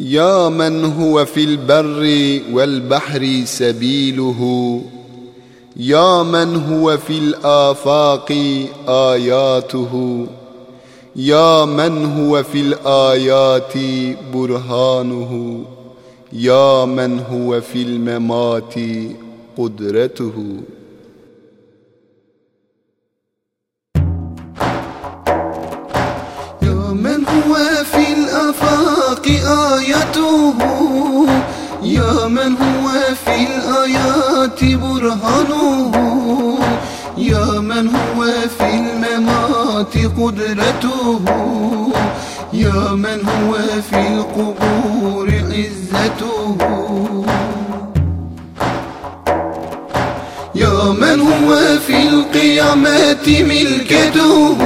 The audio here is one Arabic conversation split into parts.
يا من هو في البر والبحر سبيله. يا من هو في الآفاق آياته. يا من هو في الآيات برهانه. يا من هو في الممات قدرته. يا من هو في الآفاق آياته يا من هو في الآيات برهانه يا من هو في الممات قدرته يا من هو في القبور عزته يا من هو في القيامات ملكته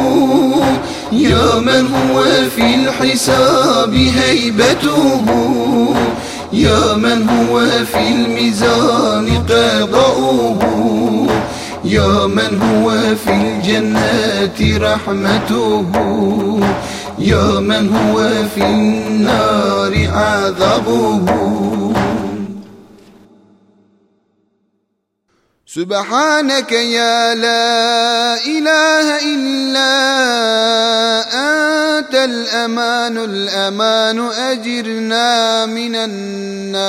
يا من هو في الحساب هيبته؟ يا من هو في الميزان قضاؤه؟ يا من هو في الجنات رحمته؟ يا من هو في النار عذابه؟ سبحانك يا لا إله إلا أنت الأمان الأمان أجرنا من النار